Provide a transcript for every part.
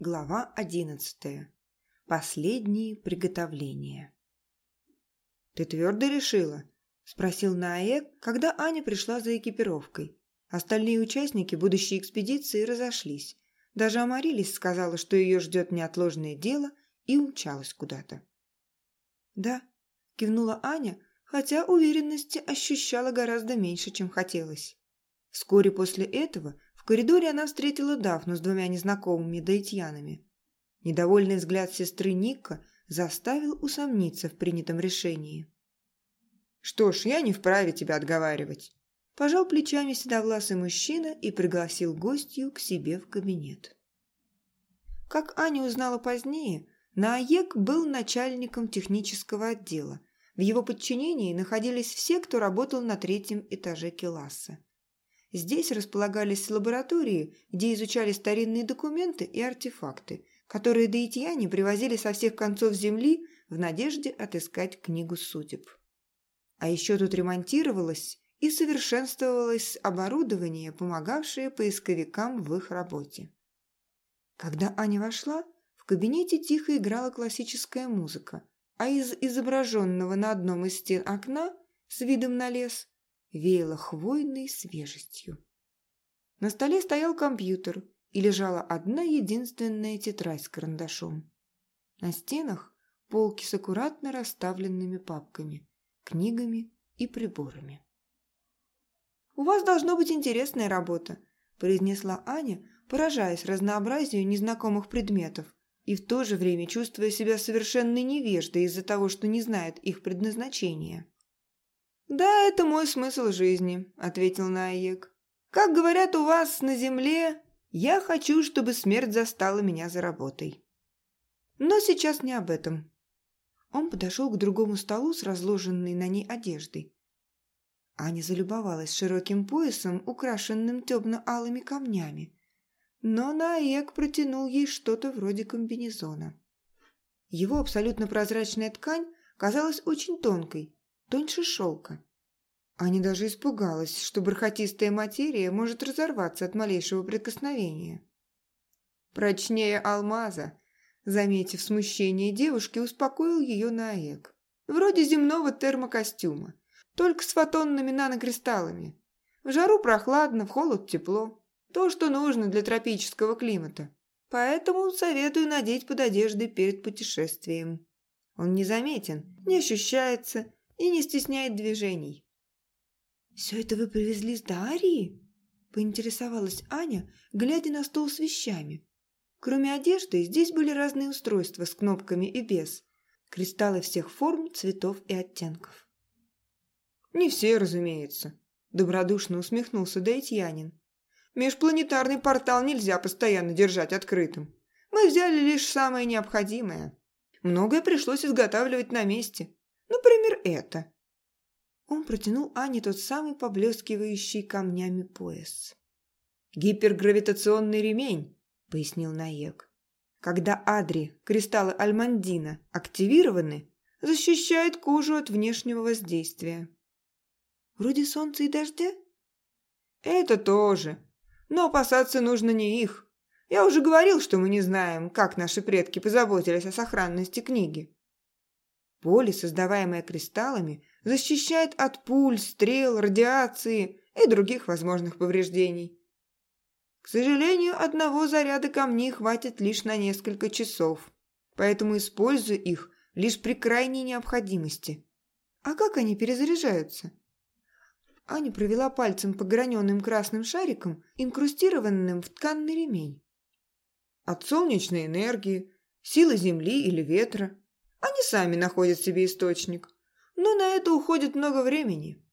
Глава одиннадцатая. Последние приготовления. «Ты твердо решила?» – спросил Наэк, когда Аня пришла за экипировкой. Остальные участники будущей экспедиции разошлись. Даже Амарилис сказала, что ее ждет неотложное дело, и умчалась куда-то. «Да», – кивнула Аня, хотя уверенности ощущала гораздо меньше, чем хотелось. Вскоре после этого коридоре она встретила Дафну с двумя незнакомыми даитьянами. Недовольный взгляд сестры Ника заставил усомниться в принятом решении. «Что ж, я не вправе тебя отговаривать», – пожал плечами седовласый мужчина и пригласил гостью к себе в кабинет. Как Аня узнала позднее, Наек был начальником технического отдела. В его подчинении находились все, кто работал на третьем этаже Келаса. Здесь располагались лаборатории, где изучали старинные документы и артефакты, которые даитьяне привозили со всех концов Земли в надежде отыскать книгу судеб. А еще тут ремонтировалось и совершенствовалось оборудование, помогавшее поисковикам в их работе. Когда Аня вошла, в кабинете тихо играла классическая музыка, а из изображенного на одном из стен окна с видом на лес веяло хвойной свежестью. На столе стоял компьютер и лежала одна единственная тетрадь с карандашом. На стенах полки с аккуратно расставленными папками, книгами и приборами. «У вас должно быть интересная работа», – произнесла Аня, поражаясь разнообразию незнакомых предметов и в то же время чувствуя себя совершенно невеждой из-за того, что не знает их предназначения. «Да, это мой смысл жизни», — ответил Наек. «Как говорят у вас на земле, я хочу, чтобы смерть застала меня за работой». Но сейчас не об этом. Он подошел к другому столу с разложенной на ней одеждой. Аня залюбовалась широким поясом, украшенным темно-алыми камнями. Но Наек протянул ей что-то вроде комбинезона. Его абсолютно прозрачная ткань казалась очень тонкой, тоньше шелка. Аня даже испугалась, что бархатистая материя может разорваться от малейшего прикосновения. «Прочнее алмаза», заметив смущение девушки, успокоил ее Наек. «Вроде земного термокостюма, только с фотонными нанокристаллами. В жару прохладно, в холод тепло. То, что нужно для тропического климата. Поэтому советую надеть под одеждой перед путешествием. Он незаметен, не ощущается и не стесняет движений. «Все это вы привезли с Дарьи?» – поинтересовалась Аня, глядя на стол с вещами. Кроме одежды, здесь были разные устройства с кнопками и без. Кристаллы всех форм, цветов и оттенков. «Не все, разумеется», – добродушно усмехнулся Дейтьянин. «Межпланетарный портал нельзя постоянно держать открытым. Мы взяли лишь самое необходимое. Многое пришлось изготавливать на месте. Например, это». Он протянул Ане тот самый поблескивающий камнями пояс. «Гипергравитационный ремень», — пояснил Наек. «Когда адри, кристаллы альмандина, активированы, защищает кожу от внешнего воздействия». «Вроде солнца и дождя?» «Это тоже. Но опасаться нужно не их. Я уже говорил, что мы не знаем, как наши предки позаботились о сохранности книги. Поле, создаваемое кристаллами, защищает от пуль, стрел, радиации и других возможных повреждений. К сожалению, одного заряда камней хватит лишь на несколько часов, поэтому использую их лишь при крайней необходимости. А как они перезаряжаются? Аня провела пальцем по граненым красным шарикам, инкрустированным в тканный ремень. От солнечной энергии, силы земли или ветра, они сами находят себе источник, но на это уходит много времени.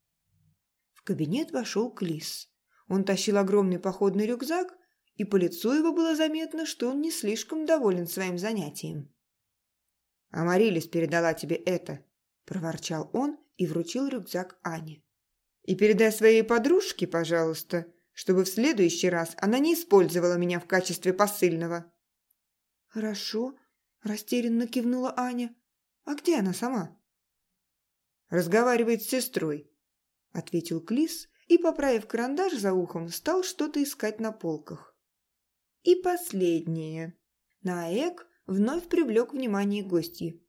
В кабинет вошел Клис. Он тащил огромный походный рюкзак, и по лицу его было заметно, что он не слишком доволен своим занятием. «Амарилис передала тебе это», – проворчал он и вручил рюкзак Ане. «И передай своей подружке, пожалуйста, чтобы в следующий раз она не использовала меня в качестве посыльного». «Хорошо», Растерянно кивнула Аня. «А где она сама?» «Разговаривает с сестрой», — ответил Клис и, поправив карандаш за ухом, стал что-то искать на полках. «И последнее». Наэк вновь привлек внимание гостей.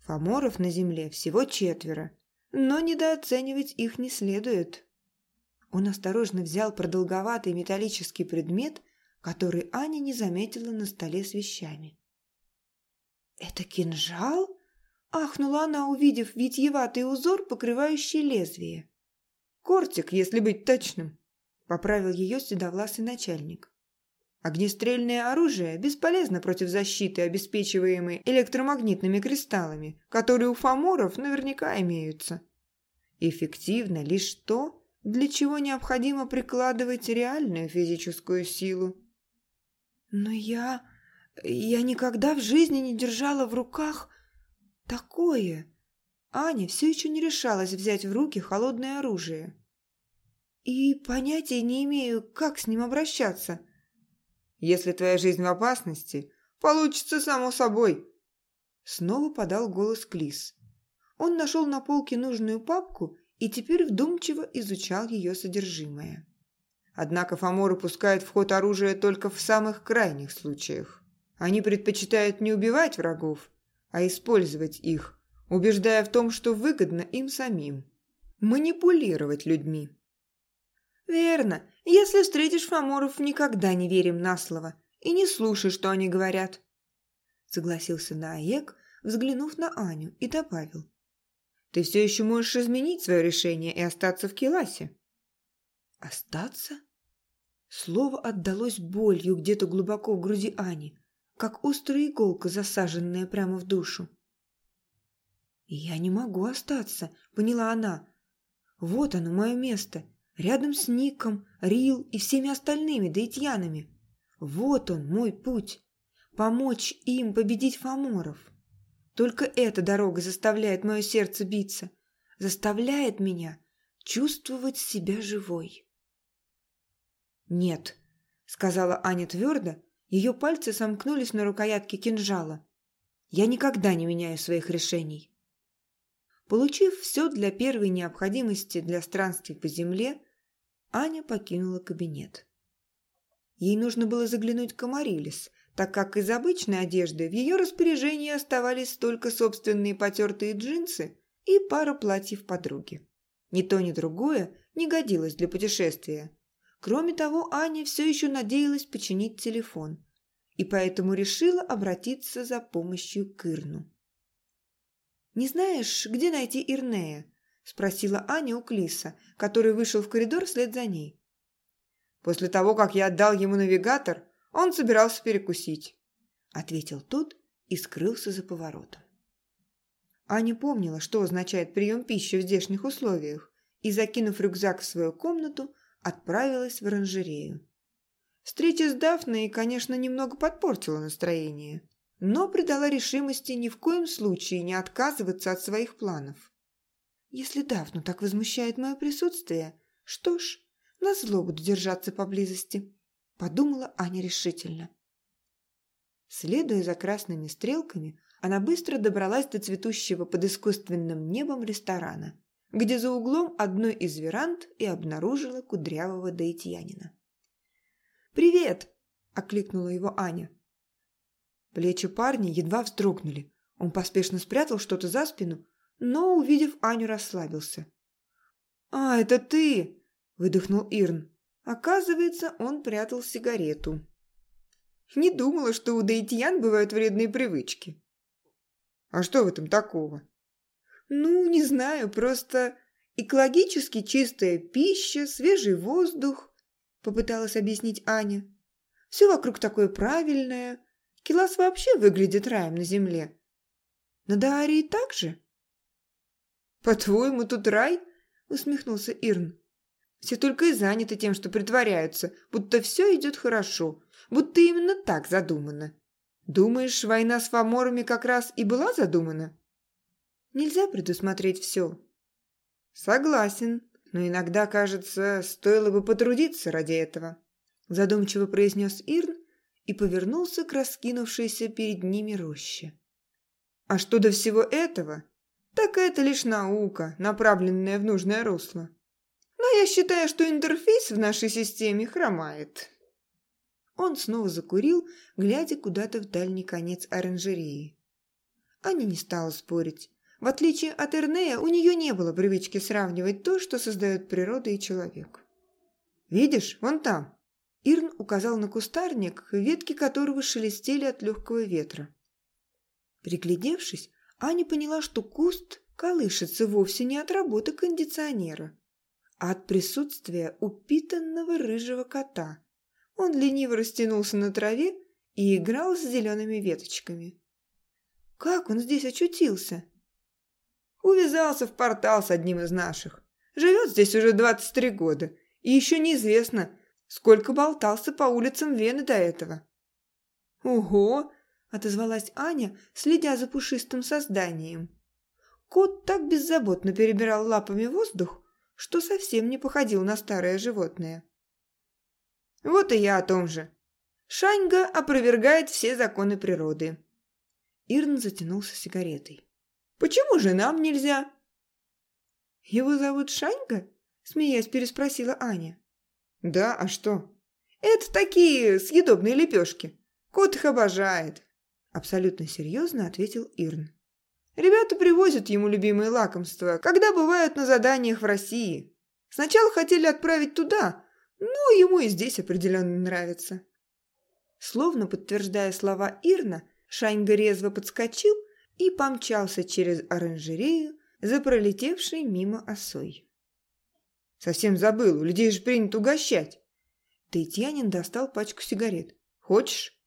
Фоморов на земле всего четверо, но недооценивать их не следует. Он осторожно взял продолговатый металлический предмет, который Аня не заметила на столе с вещами. «Это кинжал?» – ахнула она, увидев витьеватый узор, покрывающий лезвие. «Кортик, если быть точным», – поправил ее седовласый начальник. Огнестрельное оружие бесполезно против защиты, обеспечиваемой электромагнитными кристаллами, которые у фаморов наверняка имеются. Эффективно лишь то, для чего необходимо прикладывать реальную физическую силу. Но я... я никогда в жизни не держала в руках такое. Аня все еще не решалась взять в руки холодное оружие. И понятия не имею, как с ним обращаться. Если твоя жизнь в опасности, получится само собой. Снова подал голос Клис. Он нашел на полке нужную папку и теперь вдумчиво изучал ее содержимое. Однако фаморы пускают в ход оружие только в самых крайних случаях. Они предпочитают не убивать врагов, а использовать их, убеждая в том, что выгодно им самим. Манипулировать людьми. «Верно. Если встретишь фаморов, никогда не верим на слово и не слушай, что они говорят», — согласился Наек, взглянув на Аню, и добавил. Ты все еще можешь изменить свое решение и остаться в Келасе». «Остаться?» Слово отдалось болью где-то глубоко в груди Ани, как острая иголка, засаженная прямо в душу. «Я не могу остаться», — поняла она. «Вот оно, мое место, рядом с Ником, Рил и всеми остальными дейтьянами. Вот он, мой путь. Помочь им победить фаморов». Только эта дорога заставляет мое сердце биться, заставляет меня чувствовать себя живой. «Нет», — сказала Аня твердо, ее пальцы сомкнулись на рукоятке кинжала. «Я никогда не меняю своих решений». Получив все для первой необходимости для странствий по земле, Аня покинула кабинет. Ей нужно было заглянуть к Амарилис, так как из обычной одежды в ее распоряжении оставались только собственные потертые джинсы и пара платьев подруги. Ни то, ни другое не годилось для путешествия. Кроме того, Аня все еще надеялась починить телефон и поэтому решила обратиться за помощью к Ирну. «Не знаешь, где найти Ирнея?» – спросила Аня у Клиса, который вышел в коридор вслед за ней. «После того, как я отдал ему навигатор, он собирался перекусить», — ответил тот и скрылся за поворотом. Аня помнила, что означает прием пищи в здешних условиях, и, закинув рюкзак в свою комнату, отправилась в оранжерею. Встреча с Дафной, конечно, немного подпортила настроение, но придала решимости ни в коем случае не отказываться от своих планов. Если Дафну так возмущает мое присутствие, что ж, назло буду держаться поблизости подумала Аня решительно. Следуя за красными стрелками, она быстро добралась до цветущего под искусственным небом ресторана, где за углом одной из веранд и обнаружила кудрявого даитьянина. «Привет!» – окликнула его Аня. Плечи парня едва вздрогнули. Он поспешно спрятал что-то за спину, но, увидев Аню, расслабился. «А, это ты!» – выдохнул Ирн. Оказывается, он прятал сигарету. Не думала, что у даитьян бывают вредные привычки. А что в этом такого? Ну, не знаю, просто экологически чистая пища, свежий воздух, попыталась объяснить Аня. Все вокруг такое правильное. Килас вообще выглядит раем на земле. На Даарии так же? По-твоему, тут рай? Усмехнулся Ирн. Все только и заняты тем, что притворяются, будто все идет хорошо, будто именно так задумано. Думаешь, война с фаморами как раз и была задумана? Нельзя предусмотреть все. Согласен, но иногда, кажется, стоило бы потрудиться ради этого. Задумчиво произнес Ирн и повернулся к раскинувшейся перед ними роще. А что до всего этого, так это лишь наука, направленная в нужное русло. Но я считаю, что интерфейс в нашей системе хромает. Он снова закурил, глядя куда-то в дальний конец оранжереи. Аня не стала спорить. В отличие от Эрнея, у нее не было привычки сравнивать то, что создает природа и человек. «Видишь, вон там!» Ирн указал на кустарник, ветки которого шелестели от легкого ветра. Приглядевшись, Аня поняла, что куст колышется вовсе не от работы кондиционера, а от присутствия упитанного рыжего кота. Он лениво растянулся на траве и играл с зелеными веточками. Как он здесь очутился? Увязался в портал с одним из наших. Живет здесь уже 23 года, и еще неизвестно, сколько болтался по улицам Вены до этого. «Ого!» – отозвалась Аня, следя за пушистым созданием. Кот так беззаботно перебирал лапами воздух, что совсем не походил на старое животное. Вот и я о том же. Шаньга опровергает все законы природы. Ирн затянулся сигаретой. «Почему же нам нельзя?» «Его зовут Шаньга?» – смеясь переспросила Аня. «Да, а что?» «Это такие съедобные лепешки. Кот их обожает», – абсолютно серьезно ответил Ирн. «Ребята привозят ему любимые лакомства, когда бывают на заданиях в России. Сначала хотели отправить туда, но ему и здесь определенно нравится». Словно подтверждая слова Ирна, Шаньга резво подскочил и помчался через оранжерею за пролетевшей мимо осой. «Совсем забыл, людей же принято угощать!» Таитянин достал пачку сигарет. «Хочешь?»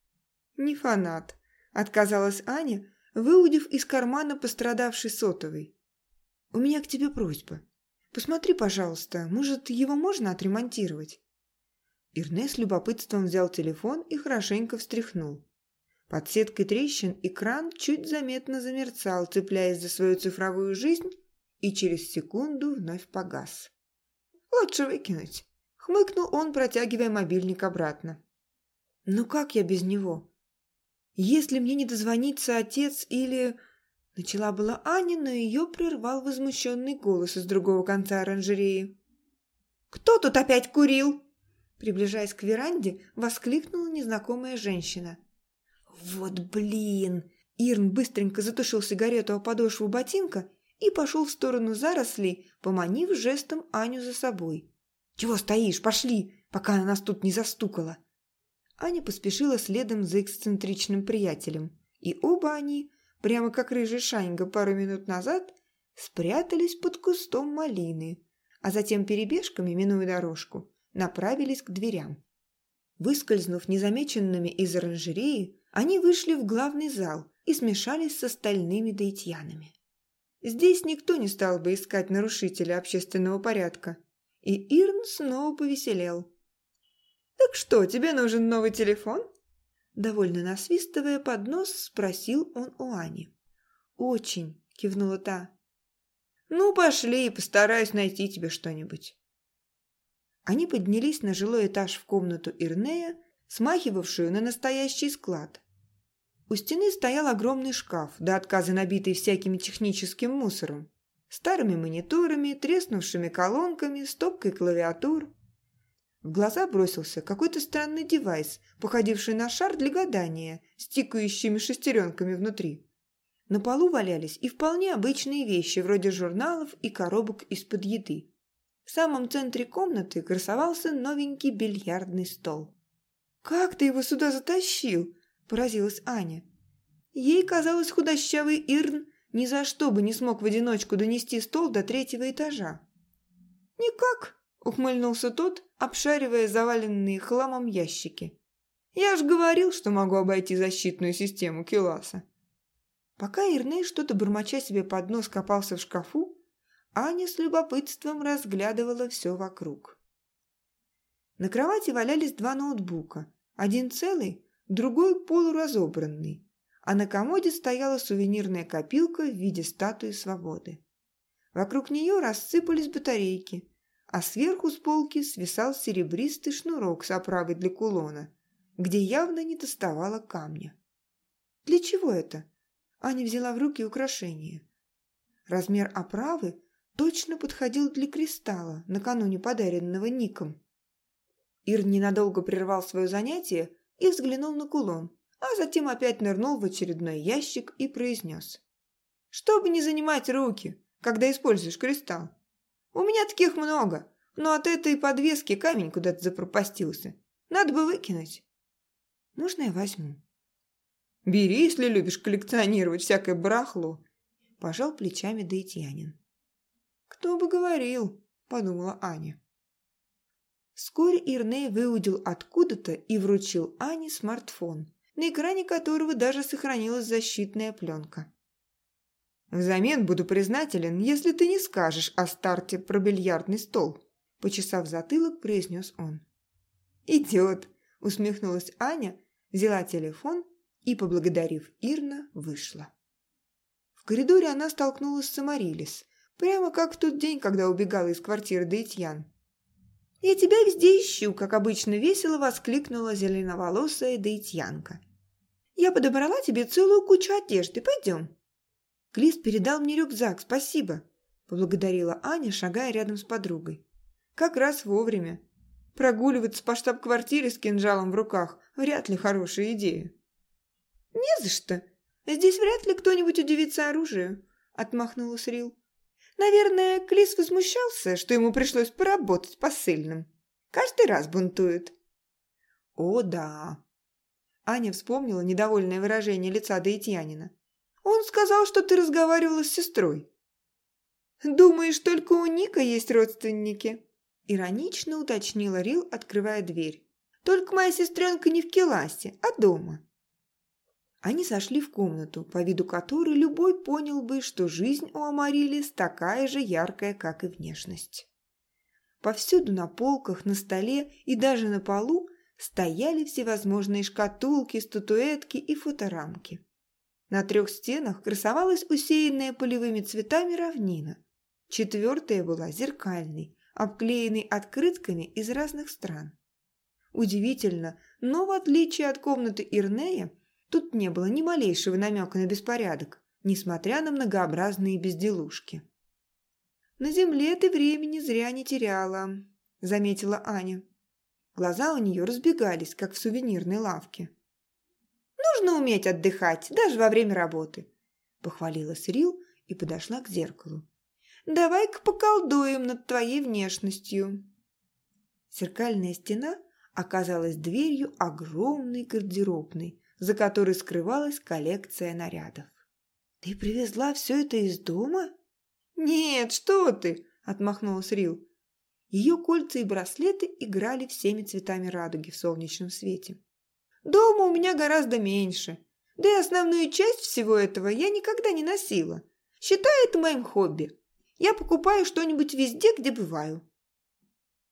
«Не фанат», — отказалась Аня, выудив из кармана пострадавший сотовый. «У меня к тебе просьба. Посмотри, пожалуйста, может, его можно отремонтировать?» Ирне с любопытством взял телефон и хорошенько встряхнул. Под сеткой трещин экран чуть заметно замерцал, цепляясь за свою цифровую жизнь, и через секунду вновь погас. «Лучше выкинуть», — хмыкнул он, протягивая мобильник обратно. «Ну как я без него? Если мне не дозвонится отец или...» Начала была Аня, но ее прервал возмущенный голос из другого конца оранжереи. «Кто тут опять курил?» Приближаясь к веранде, воскликнула незнакомая женщина – «Вот блин!» Ирн быстренько затушил сигарету о подошву ботинка и пошел в сторону зарослей, поманив жестом Аню за собой. «Чего стоишь? Пошли, пока она нас тут не застукала!» Аня поспешила следом за эксцентричным приятелем, и оба они, прямо как рыжий Шаньга пару минут назад, спрятались под кустом малины, а затем перебежками, минуя дорожку, направились к дверям. Выскользнув незамеченными из оранжереи, они вышли в главный зал и смешались с остальными дейтьянами. Здесь никто не стал бы искать нарушителя общественного порядка, и Ирн снова повеселел. «Так что, тебе нужен новый телефон?» Довольно насвистывая под нос, спросил он у Ани. «Очень», — кивнула та. «Ну, пошли, и постараюсь найти тебе что-нибудь». Они поднялись на жилой этаж в комнату Ирнея, смахивавшую на настоящий склад. У стены стоял огромный шкаф, до отказа набитый всяким техническим мусором. Старыми мониторами, треснувшими колонками, стопкой клавиатур. В глаза бросился какой-то странный девайс, походивший на шар для гадания, с тикающими шестеренками внутри. На полу валялись и вполне обычные вещи, вроде журналов и коробок из-под еды. В самом центре комнаты красовался новенький бильярдный стол. «Как ты его сюда затащил?» – поразилась Аня. Ей казалось, худощавый Ирн ни за что бы не смог в одиночку донести стол до третьего этажа. «Никак», – ухмыльнулся тот, обшаривая заваленные хламом ящики. «Я ж говорил, что могу обойти защитную систему Киласа». Пока Ирней что-то бормоча себе под нос копался в шкафу, Аня с любопытством разглядывала все вокруг. На кровати валялись два ноутбука. Один целый, другой полуразобранный. А на комоде стояла сувенирная копилка в виде статуи свободы. Вокруг нее рассыпались батарейки, а сверху с полки свисал серебристый шнурок с оправой для кулона, где явно не доставало камня. Для чего это? Аня взяла в руки украшение. Размер оправы точно подходил для кристалла, накануне подаренного Ником. Ир ненадолго прервал свое занятие, и взглянул на кулон, а затем опять нырнул в очередной ящик и произнес. «Чтобы не занимать руки, когда используешь кристалл. У меня таких много, но от этой подвески камень куда-то запропастился. Надо бы выкинуть». «Можно я возьму?» «Бери, если любишь коллекционировать всякое барахло», – пожал плечами Даитянин. «Кто бы говорил», – подумала Аня. Вскоре Ирней выудил откуда-то и вручил Ане смартфон, на экране которого даже сохранилась защитная пленка. «Взамен буду признателен, если ты не скажешь о старте про бильярдный стол», – почесав затылок, произнес он. «Идет», – усмехнулась Аня, взяла телефон и, поблагодарив Ирна, вышла. В коридоре она столкнулась с Амарилис, прямо как в тот день, когда убегала из квартиры Дейтьян. «Я тебя везде ищу», – как обычно весело воскликнула зеленоволосая Дейтьянка. «Я подобрала тебе целую кучу одежды, пойдем». «Клис передал мне рюкзак, спасибо», – поблагодарила Аня, шагая рядом с подругой. «Как раз вовремя. Прогуливаться по штаб-квартире с кинжалом в руках – вряд ли хорошая идея». «Не за что. Здесь вряд ли кто-нибудь удивится оружию», – отмахнулась Рил. «Наверное, Клис возмущался, что ему пришлось поработать посыльным. Каждый раз бунтует». «О, да». Аня вспомнила недовольное выражение лица Даитянина. «Он сказал, что ты разговаривала с сестрой». «Думаешь, только у Ника есть родственники?» Иронично уточнила Рил, открывая дверь. «Только моя сестренка не в Келасе, а дома». Они сошли в комнату, по виду которой любой понял бы, что жизнь у Амарилис такая же яркая, как и внешность. Повсюду на полках, на столе и даже на полу стояли всевозможные шкатулки, статуэтки и фоторамки. На трех стенах красовалась усеянная полевыми цветами равнина. Четвертая была зеркальной, обклеенной открытками из разных стран. Удивительно, но в отличие от комнаты Ирнея, Тут не было ни малейшего намека на беспорядок, несмотря на многообразные безделушки. «На земле ты времени зря не теряла», – заметила Аня. Глаза у нее разбегались, как в сувенирной лавке. «Нужно уметь отдыхать, даже во время работы», – похвалила Срил и подошла к зеркалу. «Давай-ка поколдуем над твоей внешностью». Зеркальная стена оказалась дверью огромной гардеробной, за которой скрывалась коллекция нарядов. «Ты привезла все это из дома?» «Нет, что ты!» – отмахнулась Рил. Ее кольца и браслеты играли всеми цветами радуги в солнечном свете. «Дома у меня гораздо меньше, да и основную часть всего этого я никогда не носила. Считай это моим хобби. Я покупаю что-нибудь везде, где бываю».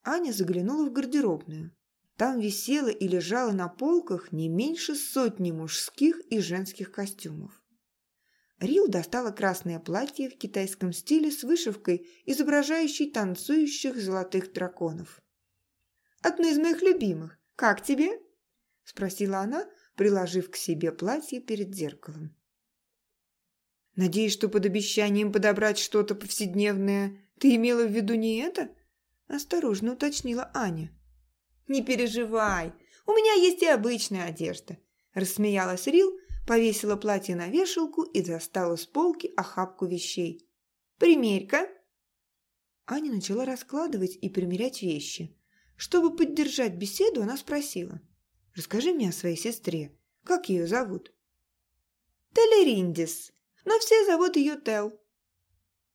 Аня заглянула в гардеробную. Там висело и лежало на полках не меньше сотни мужских и женских костюмов. Рил достала красное платье в китайском стиле с вышивкой, изображающей танцующих золотых драконов. «Одно из моих любимых. Как тебе?» – спросила она, приложив к себе платье перед зеркалом. «Надеюсь, что под обещанием подобрать что-то повседневное ты имела в виду не это?» – осторожно уточнила Аня. «Не переживай, у меня есть и обычная одежда», – рассмеялась Рил, повесила платье на вешалку и достала с полки охапку вещей. «Примерь-ка!» Аня начала раскладывать и примерять вещи. Чтобы поддержать беседу, она спросила. «Расскажи мне о своей сестре. Как ее зовут?» «Телериндис, но все зовут ее Тел».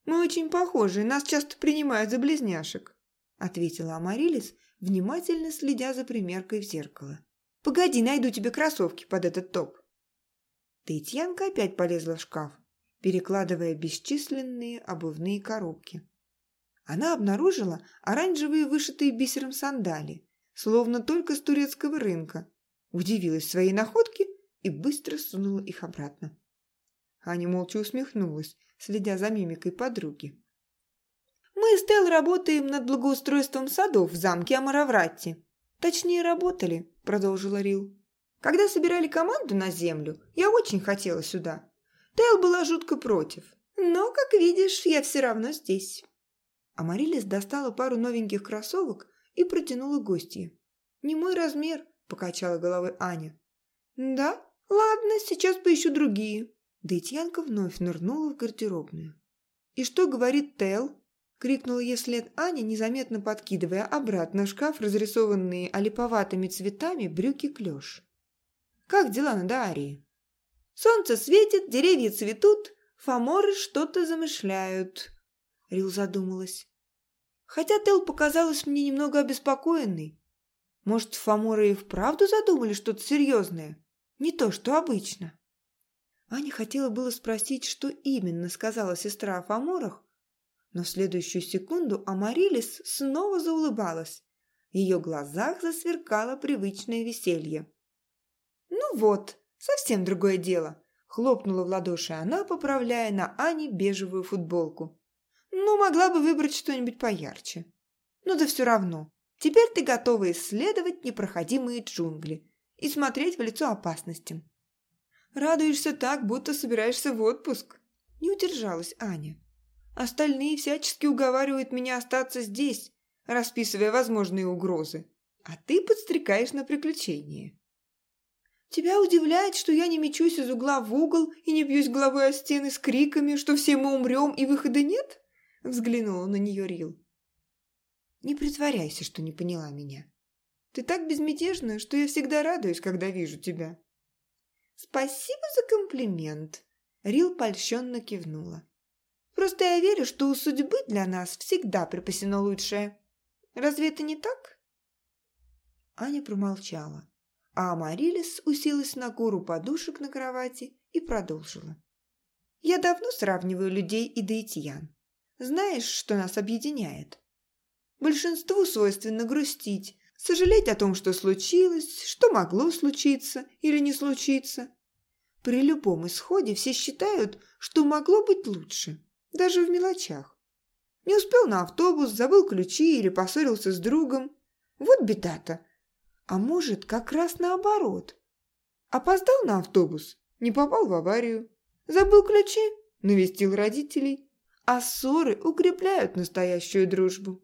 «Мы очень похожи, нас часто принимают за близняшек», – ответила Амарилис внимательно следя за примеркой в зеркало. «Погоди, найду тебе кроссовки под этот топ». Таитьянка опять полезла в шкаф, перекладывая бесчисленные обувные коробки. Она обнаружила оранжевые вышитые бисером сандали, словно только с турецкого рынка, удивилась своей находке и быстро сунула их обратно. Аня молча усмехнулась, следя за мимикой подруги. Мы с Тел работаем над благоустройством садов в замке Амаравратти. Точнее, работали, продолжила Рил. Когда собирали команду на землю, я очень хотела сюда. Тел была жутко против. Но, как видишь, я все равно здесь. Амарилис достала пару новеньких кроссовок и протянула гостье. «Не мой размер», – покачала головой Аня. «Да? Ладно, сейчас поищу другие». Дейтьянка вновь нырнула в гардеробную. «И что говорит Тел?» – крикнула ей вслед Аня, незаметно подкидывая обратно в шкаф разрисованные олиповатыми цветами брюки-клёш. «Как дела на Дарии?» «Солнце светит, деревья цветут, фаморы что-то замышляют», – Рил задумалась. Хотя Тел показалась мне немного обеспокоенной. Может, фаморы и вправду задумали что-то серьезное? Не то, что обычно. Аня хотела было спросить, что именно сказала сестра о фаморах, но в следующую секунду Амарилис снова заулыбалась. В ее глазах засверкало привычное веселье. «Ну вот, совсем другое дело», – хлопнула в ладоши она, поправляя на Ане бежевую футболку. «Ну, могла бы выбрать что-нибудь поярче. Ну да все равно, теперь ты готова исследовать непроходимые джунгли и смотреть в лицо опасностям. Радуешься так, будто собираешься в отпуск. Не удержалась Аня. Остальные всячески уговаривают меня остаться здесь, расписывая возможные угрозы. А ты подстрекаешь на приключения. Тебя удивляет, что я не мечусь из угла в угол и не бьюсь головой о стены с криками, что все мы умрем и выхода нет? Взглянула на нее Рил. Не притворяйся, что не поняла меня. Ты так безмятежна, что я всегда радуюсь, когда вижу тебя. «Спасибо за комплимент!» Рил польщенно кивнула. «Просто я верю, что у судьбы для нас всегда припасено лучшее. Разве это не так?» Аня промолчала, а Амарилис уселась на гору подушек на кровати и продолжила. «Я давно сравниваю людей и дейтиян. Знаешь, что нас объединяет? Большинству свойственно грустить, сожалеть о том, что случилось, что могло случиться или не случиться. При любом исходе все считают, что могло быть лучше, даже в мелочах. Не успел на автобус, забыл ключи или поссорился с другом. Вот беда-то. А может, как раз наоборот. Опоздал на автобус, не попал в аварию. Забыл ключи, навестил родителей. А ссоры укрепляют настоящую дружбу.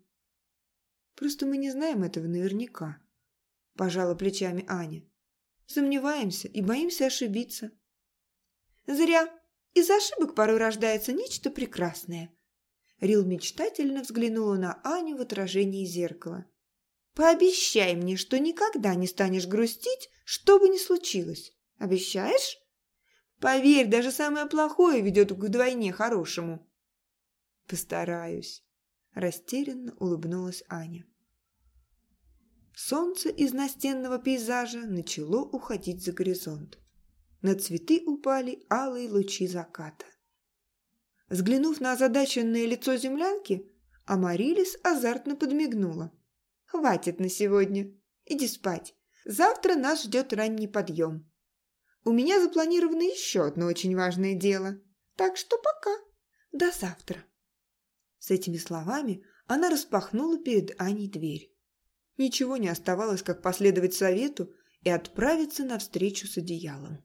Просто мы не знаем этого наверняка. Пожала плечами Аня. Сомневаемся и боимся ошибиться. Зря. Из ошибок порой рождается нечто прекрасное. Рил мечтательно взглянула на Аню в отражении зеркала. «Пообещай мне, что никогда не станешь грустить, что бы ни случилось. Обещаешь? Поверь, даже самое плохое ведет к вдвойне хорошему». «Постараюсь», Растерянно улыбнулась Аня. Солнце из настенного пейзажа начало уходить за горизонт. На цветы упали алые лучи заката. Взглянув на озадаченное лицо землянки, Амарилис азартно подмигнула. «Хватит на сегодня. Иди спать. Завтра нас ждет ранний подъем. У меня запланировано еще одно очень важное дело. Так что пока. До завтра». С этими словами она распахнула перед Аней дверь. Ничего не оставалось, как последовать совету и отправиться навстречу с одеялом.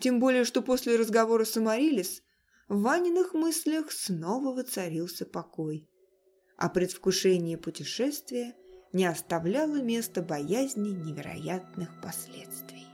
Тем более, что после разговора с Амарилис в Ваниных мыслях снова воцарился покой. А предвкушение путешествия не оставляло места боязни невероятных последствий.